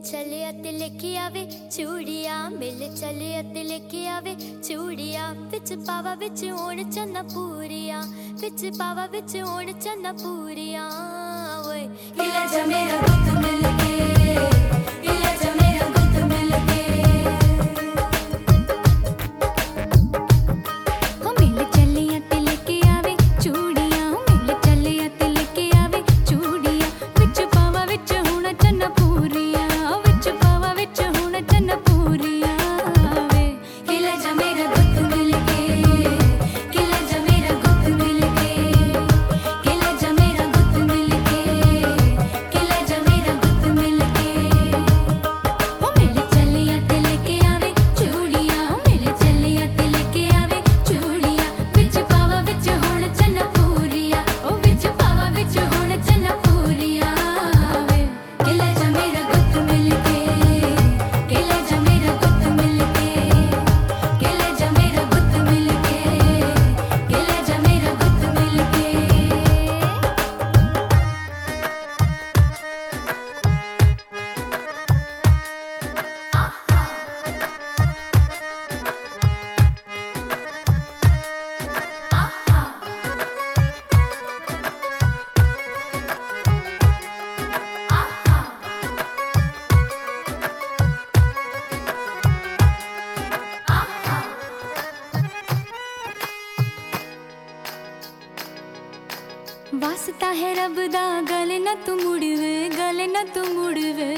ਚਲੇ ਅਤੇ ਲੈ ਕੇ ਆਵੇ ਚੂੜੀਆਂ ਮਿਲ ਚਲੇ ਅਤੇ ਲੈ ਕੇ ਆਵੇ ਚੂੜੀਆਂ ਵਿੱਚ ਪਾਵਾ ਵਿੱਚ ਹੋਣ ਚੰਨਾ ਪੂਰੀਆਂ ਵਿੱਚ ਪਾਵਾ ਵਿੱਚ ਹੋਣ ਚੰਨਾ ਪੂਰੀਆਂ ਓਏ ਹਿਲੇ ਜਾ ਮੇਰਾ ਵਾਸਤਾ ਹੈ ਰੱਬ ਦਾ ਗਲ ਨਾ ਤੂੰ ਮੁੜਵੇ ਗਲ ਨਾ ਤੂੰ ਮੁੜਵੇ।